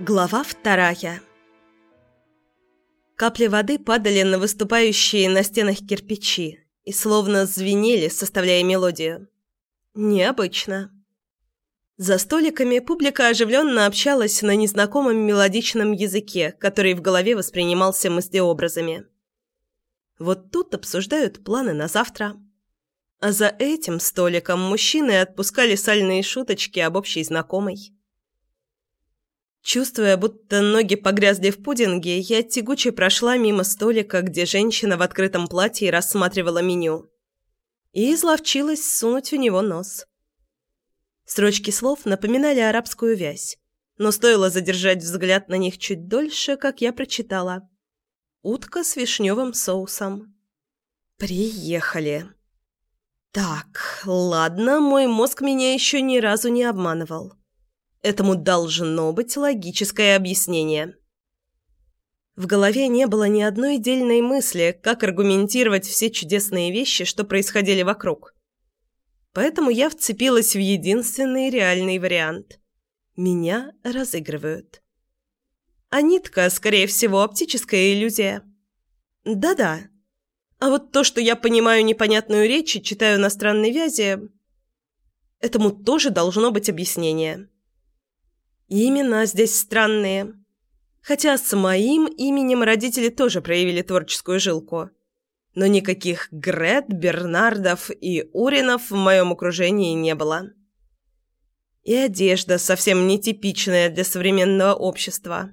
Глава вторая Капли воды падали на выступающие на стенах кирпичи и словно звенели, составляя мелодию. Необычно. За столиками публика оживленно общалась на незнакомом мелодичном языке, который в голове воспринимался мыслеобразами. Вот тут обсуждают планы на завтра. А за этим столиком мужчины отпускали сальные шуточки об общей знакомой. Чувствуя, будто ноги погрязли в пудинге, я тягуче прошла мимо столика, где женщина в открытом платье рассматривала меню. И изловчилась сунуть в него нос. Строчки слов напоминали арабскую вязь, но стоило задержать взгляд на них чуть дольше, как я прочитала. «Утка с вишневым соусом». «Приехали». «Так, ладно, мой мозг меня еще ни разу не обманывал». Этому должно быть логическое объяснение. В голове не было ни одной дельной мысли, как аргументировать все чудесные вещи, что происходили вокруг. Поэтому я вцепилась в единственный реальный вариант. Меня разыгрывают. А нитка, скорее всего, оптическая иллюзия. Да-да. А вот то, что я понимаю непонятную речь и читаю на странной вязи... Этому тоже должно быть объяснение. Имена здесь странные. Хотя с моим именем родители тоже проявили творческую жилку. Но никаких Грет, Бернардов и Уринов в моем окружении не было. И одежда совсем нетипичная для современного общества.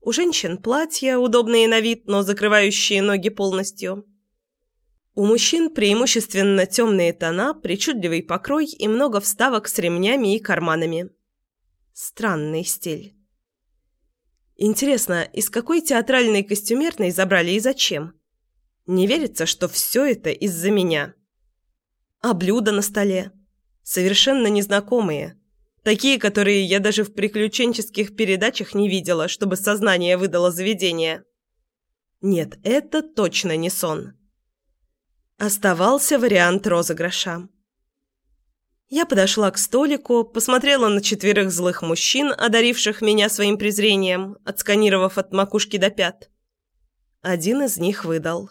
У женщин платья, удобные на вид, но закрывающие ноги полностью. У мужчин преимущественно темные тона, причудливый покрой и много вставок с ремнями и карманами. Странный стиль. Интересно, из какой театральной костюмерной забрали и зачем? Не верится, что все это из-за меня. А блюда на столе? Совершенно незнакомые. Такие, которые я даже в приключенческих передачах не видела, чтобы сознание выдало заведение. Нет, это точно не сон. Оставался вариант розыгрыша. Я подошла к столику, посмотрела на четверых злых мужчин, одаривших меня своим презрением, отсканировав от макушки до пят. Один из них выдал.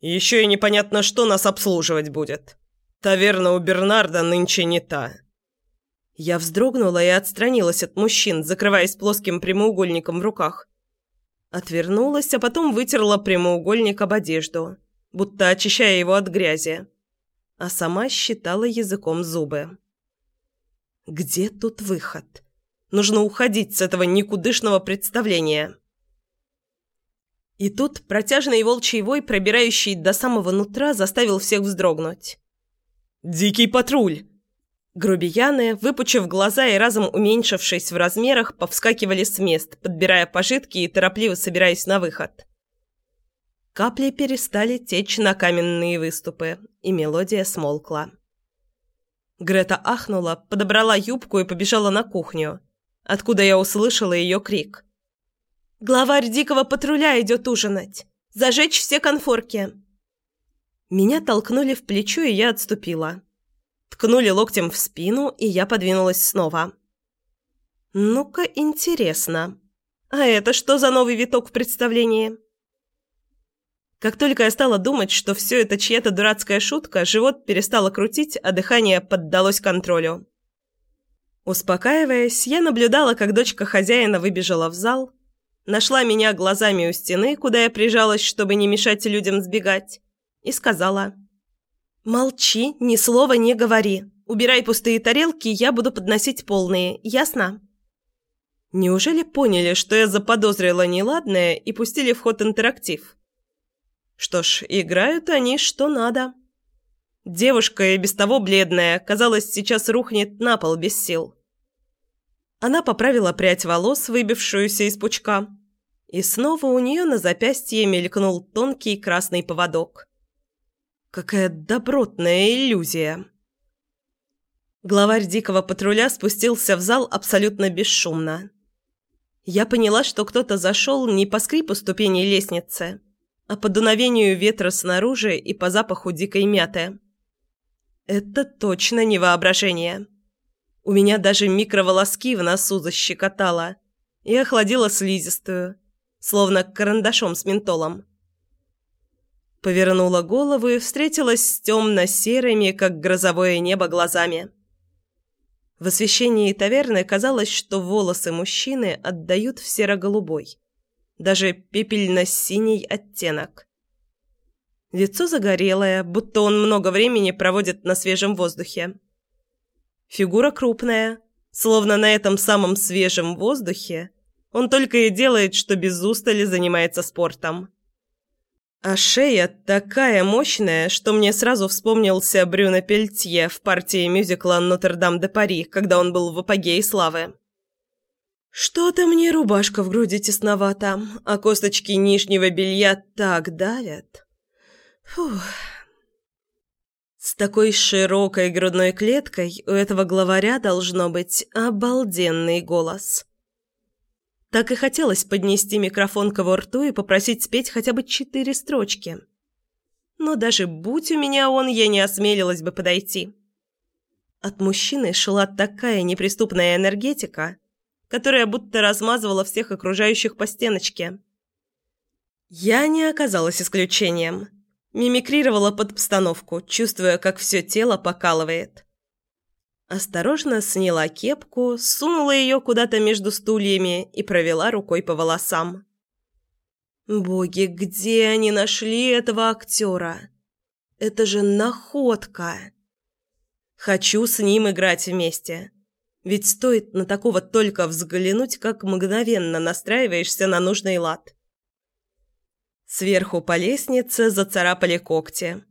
«Еще и непонятно, что нас обслуживать будет. Таверна у Бернарда нынче не та». Я вздрогнула и отстранилась от мужчин, закрываясь плоским прямоугольником в руках. Отвернулась, а потом вытерла прямоугольник об одежду, будто очищая его от грязи а сама считала языком зубы. «Где тут выход? Нужно уходить с этого никудышного представления». И тут протяжный волчий вой, пробирающий до самого нутра, заставил всех вздрогнуть. «Дикий патруль!» Грубияны, выпучив глаза и разом уменьшившись в размерах, повскакивали с мест, подбирая пожитки и торопливо собираясь на выход. Капли перестали течь на каменные выступы, и мелодия смолкла. Грета ахнула, подобрала юбку и побежала на кухню, откуда я услышала ее крик. «Главарь дикого патруля идет ужинать! Зажечь все конфорки!» Меня толкнули в плечо, и я отступила. Ткнули локтем в спину, и я подвинулась снова. «Ну-ка, интересно. А это что за новый виток в представлении?» Как только я стала думать, что все это чья-то дурацкая шутка, живот перестало крутить, а дыхание поддалось контролю. Успокаиваясь, я наблюдала, как дочка хозяина выбежала в зал, нашла меня глазами у стены, куда я прижалась, чтобы не мешать людям сбегать, и сказала «Молчи, ни слова не говори. Убирай пустые тарелки, я буду подносить полные, ясно?» Неужели поняли, что я заподозрила неладное и пустили в ход интерактив? Что ж, играют они что надо. Девушка, и без того бледная, казалось, сейчас рухнет на пол без сил. Она поправила прядь волос, выбившуюся из пучка, и снова у нее на запястье мелькнул тонкий красный поводок. Какая добротная иллюзия! Главарь дикого патруля спустился в зал абсолютно бесшумно. Я поняла, что кто-то зашел не по скрипу ступеней лестницы, а по дуновению ветра снаружи и по запаху дикой мяты. Это точно не воображение. У меня даже микроволоски в носу защекотало, и охладила слизистую, словно карандашом с ментолом. Повернула голову и встретилась с темно-серыми, как грозовое небо, глазами. В освещении таверны казалось, что волосы мужчины отдают в серо-голубой, даже пепельно-синий оттенок. Лицо загорелое, будто он много времени проводит на свежем воздухе. Фигура крупная, словно на этом самом свежем воздухе он только и делает, что без устали занимается спортом. А шея такая мощная, что мне сразу вспомнился Брюно Пельтье в партии мюзикла «Нотр-Дам-де-Пари», когда он был в апогее славы. Что-то мне рубашка в груди тесновата, а косточки нижнего белья так давят. Фух. С такой широкой грудной клеткой у этого главаря должно быть обалденный голос. Так и хотелось поднести микрофон к его рту и попросить спеть хотя бы четыре строчки. Но даже будь у меня он, я не осмелилась бы подойти. От мужчины шла такая неприступная энергетика, которая будто размазывала всех окружающих по стеночке. Я не оказалась исключением. Мимикрировала под обстановку, чувствуя, как все тело покалывает. Осторожно сняла кепку, сунула ее куда-то между стульями и провела рукой по волосам. «Боги, где они нашли этого актера? Это же находка!» «Хочу с ним играть вместе. Ведь стоит на такого только взглянуть, как мгновенно настраиваешься на нужный лад». Сверху по лестнице зацарапали когти.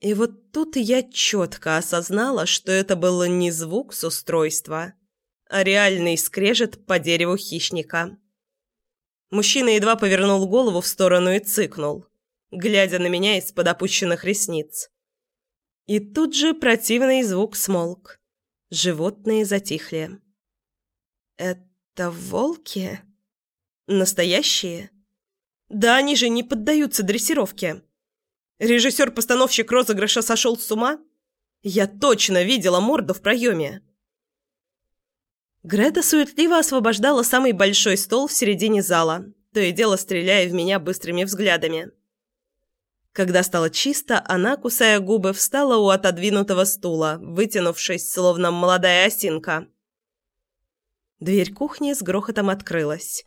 И вот тут я четко осознала, что это было не звук с устройства, а реальный скрежет по дереву хищника. Мужчина едва повернул голову в сторону и цыкнул, глядя на меня из-под опущенных ресниц. И тут же противный звук смолк. Животные затихли. «Это волки? Настоящие?» «Да они же не поддаются дрессировке!» Режиссер-постановщик розыгрыша сошел с ума? Я точно видела морду в проеме. Греда суетливо освобождала самый большой стол в середине зала, то и дело стреляя в меня быстрыми взглядами. Когда стало чисто, она, кусая губы, встала у отодвинутого стула, вытянувшись, словно молодая осинка. Дверь кухни с грохотом открылась,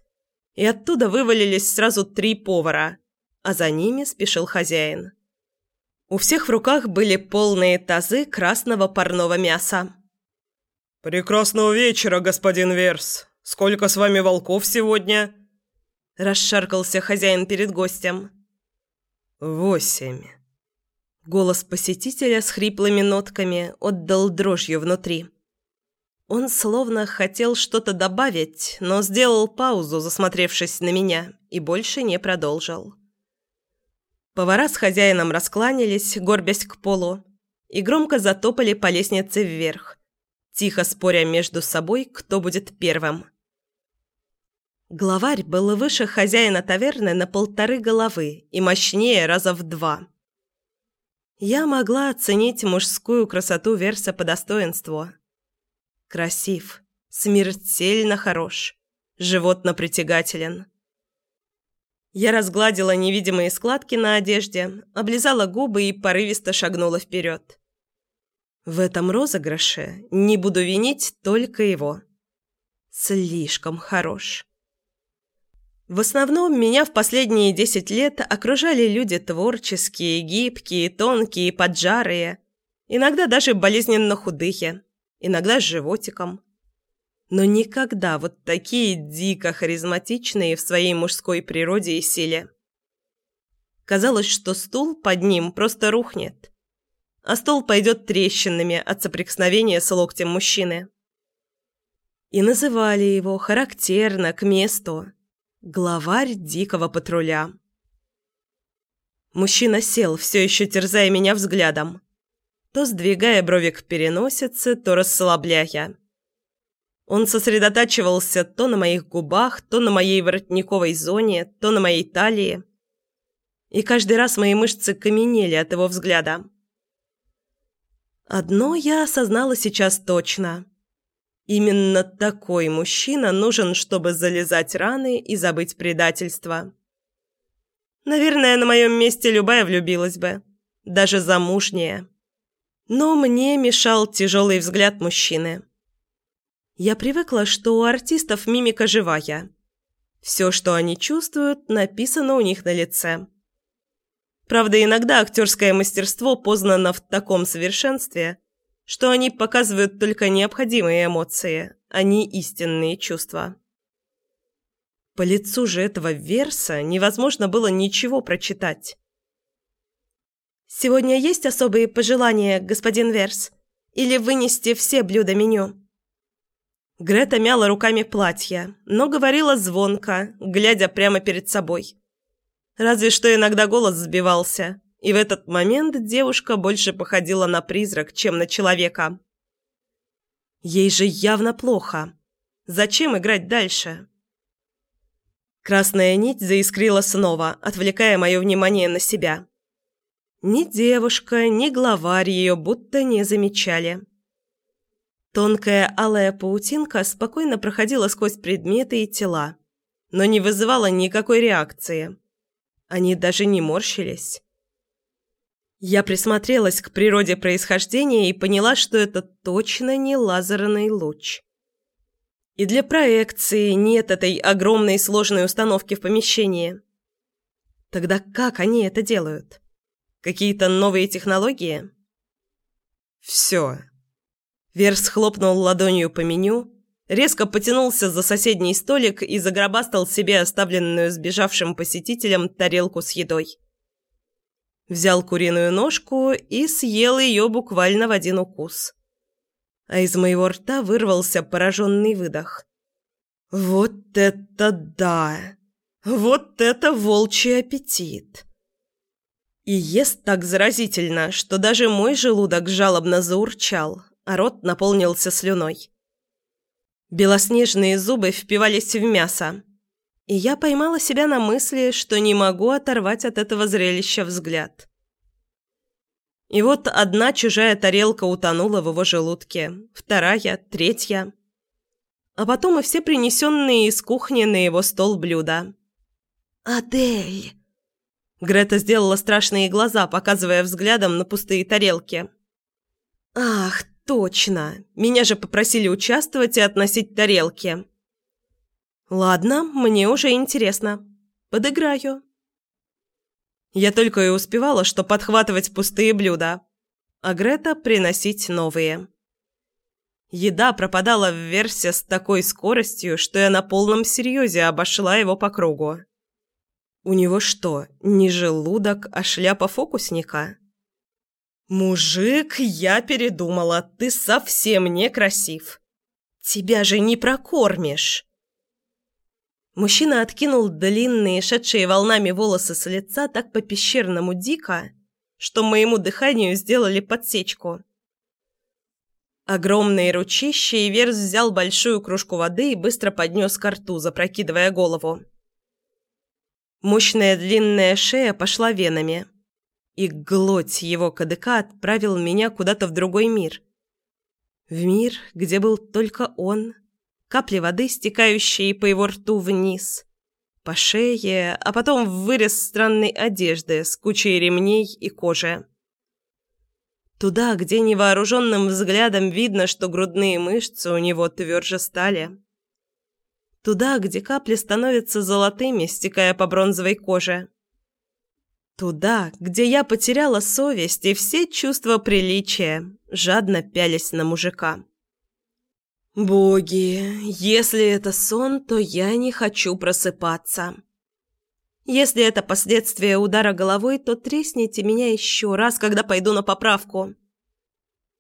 и оттуда вывалились сразу три повара, а за ними спешил хозяин. У всех в руках были полные тазы красного парного мяса. «Прекрасного вечера, господин Верс! Сколько с вами волков сегодня?» Расшаркался хозяин перед гостем. «Восемь». Голос посетителя с хриплыми нотками отдал дрожью внутри. Он словно хотел что-то добавить, но сделал паузу, засмотревшись на меня, и больше не продолжил. Повара с хозяином раскланялись, горбясь к полу, и громко затопали по лестнице вверх, тихо споря между собой, кто будет первым. Главарь был выше хозяина таверны на полторы головы и мощнее раза в два. Я могла оценить мужскую красоту Верса по достоинству. Красив, смертельно хорош, животно притягателен. Я разгладила невидимые складки на одежде, облизала губы и порывисто шагнула вперед. В этом розыгрыше не буду винить только его. Слишком хорош. В основном меня в последние десять лет окружали люди творческие, гибкие, тонкие, поджарые, иногда даже болезненно худые, иногда с животиком но никогда вот такие дико харизматичные в своей мужской природе и силе. Казалось, что стул под ним просто рухнет, а стол пойдет трещинами от соприкосновения с локтем мужчины. И называли его характерно к месту «главарь дикого патруля». Мужчина сел, все еще терзая меня взглядом, то сдвигая брови к переносице, то расслабляя. Он сосредотачивался то на моих губах, то на моей воротниковой зоне, то на моей талии. И каждый раз мои мышцы каменели от его взгляда. Одно я осознала сейчас точно. Именно такой мужчина нужен, чтобы залезать раны и забыть предательство. Наверное, на моем месте любая влюбилась бы. Даже замужняя. Но мне мешал тяжелый взгляд мужчины. Я привыкла, что у артистов мимика живая. Все, что они чувствуют, написано у них на лице. Правда, иногда актерское мастерство познано в таком совершенстве, что они показывают только необходимые эмоции, а не истинные чувства. По лицу же этого верса невозможно было ничего прочитать. «Сегодня есть особые пожелания, господин Верс? Или вынести все блюда меню?» Грета мяла руками платье, но говорила звонко, глядя прямо перед собой. Разве что иногда голос сбивался, и в этот момент девушка больше походила на призрак, чем на человека. Ей же явно плохо. Зачем играть дальше? Красная нить заискрила снова, отвлекая мое внимание на себя. Ни девушка, ни главарь ее будто не замечали. Тонкая алая паутинка спокойно проходила сквозь предметы и тела, но не вызывала никакой реакции. Они даже не морщились. Я присмотрелась к природе происхождения и поняла, что это точно не лазерный луч. И для проекции нет этой огромной сложной установки в помещении. Тогда как они это делают? Какие-то новые технологии? Все, Верс хлопнул ладонью по меню, резко потянулся за соседний столик и загробастал себе оставленную сбежавшим посетителем тарелку с едой. Взял куриную ножку и съел ее буквально в один укус. А из моего рта вырвался пораженный выдох. «Вот это да! Вот это волчий аппетит!» И ест так заразительно, что даже мой желудок жалобно заурчал, а рот наполнился слюной. Белоснежные зубы впивались в мясо, и я поймала себя на мысли, что не могу оторвать от этого зрелища взгляд. И вот одна чужая тарелка утонула в его желудке, вторая, третья. А потом и все принесенные из кухни на его стол блюда. «Адель!» Грета сделала страшные глаза, показывая взглядом на пустые тарелки. «Ах, Точно. Меня же попросили участвовать и относить тарелки. Ладно, мне уже интересно. Подыграю. Я только и успевала, что подхватывать пустые блюда, а Грета приносить новые. Еда пропадала в версе с такой скоростью, что я на полном серьезе обошла его по кругу. У него что, не желудок, а шляпа фокусника? «Мужик, я передумала, ты совсем некрасив. Тебя же не прокормишь!» Мужчина откинул длинные, шедшие волнами волосы с лица так по-пещерному дико, что моему дыханию сделали подсечку. Огромные ручища и Верс взял большую кружку воды и быстро поднес ко рту, запрокидывая голову. Мощная длинная шея пошла венами – и глоть его кадыка отправил меня куда-то в другой мир. В мир, где был только он, капли воды, стекающие по его рту вниз, по шее, а потом в вырез странной одежды с кучей ремней и кожи. Туда, где невооруженным взглядом видно, что грудные мышцы у него тверже стали. Туда, где капли становятся золотыми, стекая по бронзовой коже. Туда, где я потеряла совесть и все чувства приличия, жадно пялись на мужика. «Боги, если это сон, то я не хочу просыпаться. Если это последствия удара головой, то тресните меня еще раз, когда пойду на поправку.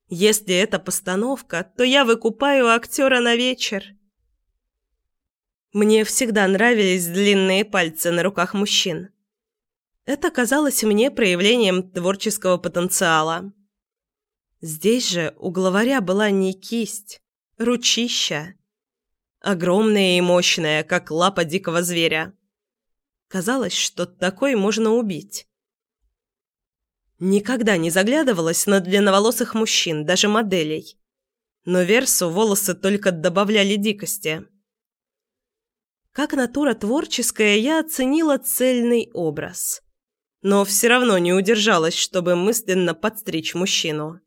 Если это постановка, то я выкупаю актера на вечер». Мне всегда нравились длинные пальцы на руках мужчин. Это казалось мне проявлением творческого потенциала. Здесь же у главаря была не кисть, ручища. Огромная и мощная, как лапа дикого зверя. Казалось, что такой можно убить. Никогда не заглядывалась на длинноволосых мужчин, даже моделей. но Версу волосы только добавляли дикости. Как натура творческая, я оценила цельный образ. Но все равно не удержалась, чтобы мысленно подстричь мужчину.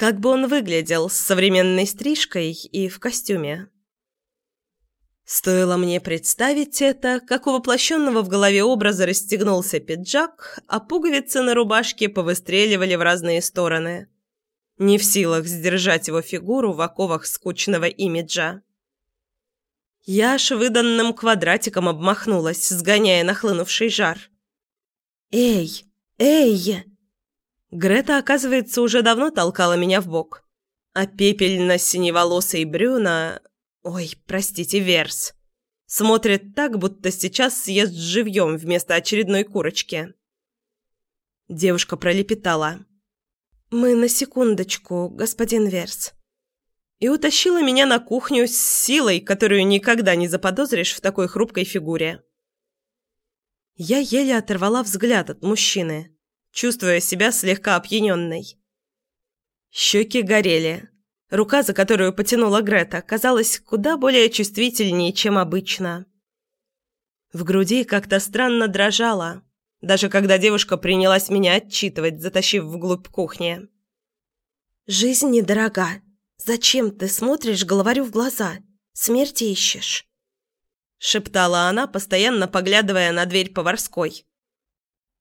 Как бы он выглядел с современной стрижкой и в костюме. Стоило мне представить это, как у воплощенного в голове образа расстегнулся пиджак, а пуговицы на рубашке повыстреливали в разные стороны. Не в силах сдержать его фигуру в оковах скучного имиджа. Я аж выданным квадратиком обмахнулась, сгоняя нахлынувший жар. «Эй! Эй!» Грета, оказывается, уже давно толкала меня в бок, а пепельно-синеволосый Брюна... Ой, простите, Верс. Смотрит так, будто сейчас съест живьем вместо очередной курочки. Девушка пролепетала. «Мы на секундочку, господин Верс» и утащила меня на кухню с силой, которую никогда не заподозришь в такой хрупкой фигуре. Я еле оторвала взгляд от мужчины, чувствуя себя слегка опьяненной. Щеки горели. Рука, за которую потянула Грета, казалась куда более чувствительнее, чем обычно. В груди как-то странно дрожала, даже когда девушка принялась меня отчитывать, затащив вглубь кухни. «Жизнь недорога», «Зачем ты смотришь главарю в глаза? Смерти ищешь?» Шептала она, постоянно поглядывая на дверь поварской.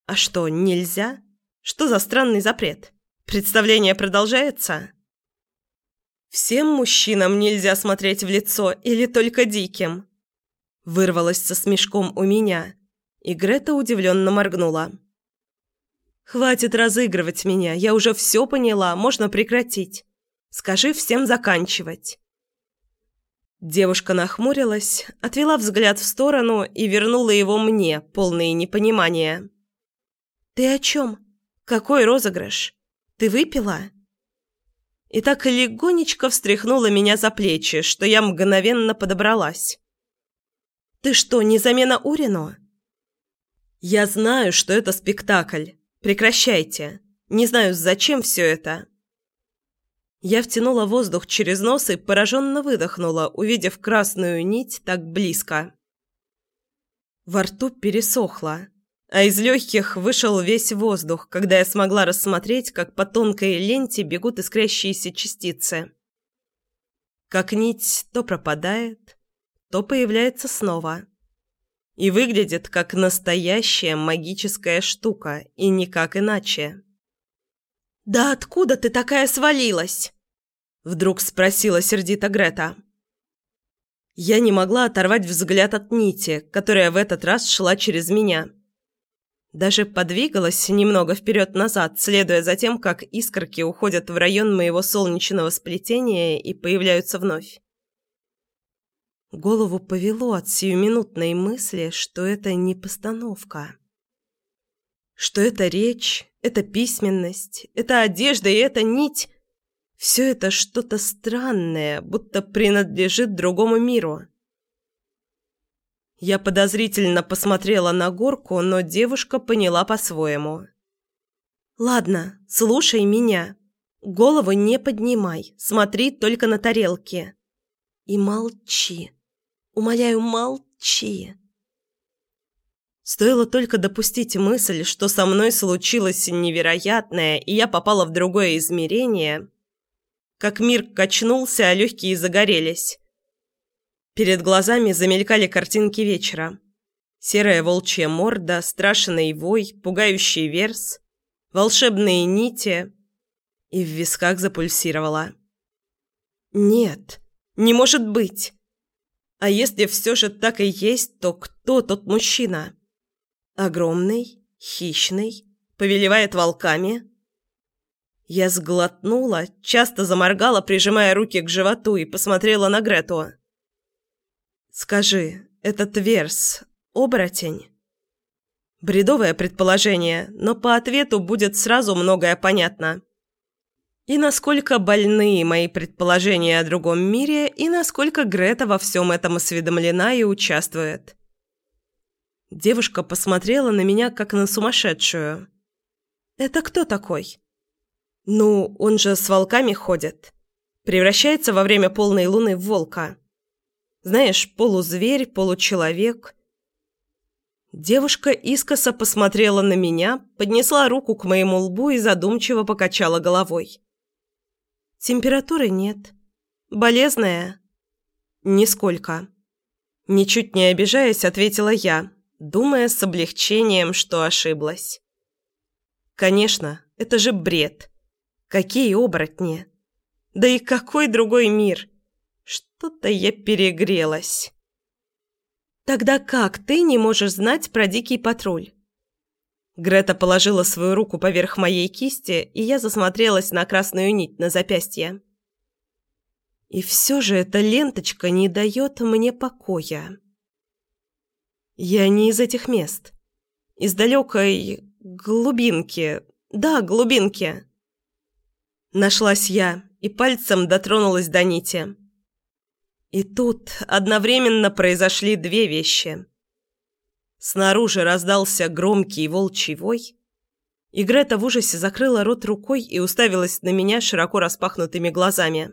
«А что, нельзя? Что за странный запрет? Представление продолжается?» «Всем мужчинам нельзя смотреть в лицо или только диким?» Вырвалась со смешком у меня, и Грета удивленно моргнула. «Хватит разыгрывать меня, я уже все поняла, можно прекратить. Скажи всем заканчивать». Девушка нахмурилась, отвела взгляд в сторону и вернула его мне, полное непонимания. «Ты о чем? Какой розыгрыш? Ты выпила?» И так легонечко встряхнула меня за плечи, что я мгновенно подобралась. «Ты что, не замена Урину?» «Я знаю, что это спектакль. Прекращайте. Не знаю, зачем все это. Я втянула воздух через нос и пораженно выдохнула, увидев красную нить так близко. Во рту пересохло, а из легких вышел весь воздух, когда я смогла рассмотреть, как по тонкой ленте бегут искрящиеся частицы. Как нить то пропадает, то появляется снова. И выглядит как настоящая магическая штука, и никак иначе. «Да откуда ты такая свалилась?» Вдруг спросила сердито Грета. Я не могла оторвать взгляд от нити, которая в этот раз шла через меня. Даже подвигалась немного вперед-назад, следуя за тем, как искорки уходят в район моего солнечного сплетения и появляются вновь. Голову повело от сиюминутной мысли, что это не постановка. Что это речь, это письменность, это одежда и эта нить. Все это что-то странное, будто принадлежит другому миру. Я подозрительно посмотрела на горку, но девушка поняла по-своему. «Ладно, слушай меня. Голову не поднимай, смотри только на тарелки. И молчи. Умоляю, молчи». Стоило только допустить мысль, что со мной случилось невероятное, и я попала в другое измерение, как мир качнулся, а легкие загорелись. Перед глазами замелькали картинки вечера. Серая волчья морда, страшный вой, пугающий верс, волшебные нити, и в висках запульсировала. «Нет, не может быть!» А если все же так и есть, то кто тот мужчина? Огромный, хищный, повелевает волками. Я сглотнула, часто заморгала, прижимая руки к животу и посмотрела на Грету. «Скажи, этот Верс – оборотень?» Бредовое предположение, но по ответу будет сразу многое понятно. И насколько больны мои предположения о другом мире, и насколько Грета во всем этом осведомлена и участвует. Девушка посмотрела на меня, как на сумасшедшую. «Это кто такой?» «Ну, он же с волками ходит. Превращается во время полной луны в волка. Знаешь, полузверь, получеловек. Девушка искоса посмотрела на меня, поднесла руку к моему лбу и задумчиво покачала головой. Температуры нет. Болезная? Нисколько. Ничуть не обижаясь, ответила я, думая с облегчением, что ошиблась. Конечно, это же бред. Какие оборотни? Да и какой другой мир? Что-то я перегрелась. «Тогда как ты не можешь знать про дикий патруль?» Грета положила свою руку поверх моей кисти, и я засмотрелась на красную нить на запястье. И все же эта ленточка не дает мне покоя. Я не из этих мест. Из далекой глубинки. Да, глубинки. Нашлась я и пальцем дотронулась до нити. И тут одновременно произошли две вещи. Снаружи раздался громкий волчий вой, и Грета в ужасе закрыла рот рукой и уставилась на меня широко распахнутыми глазами.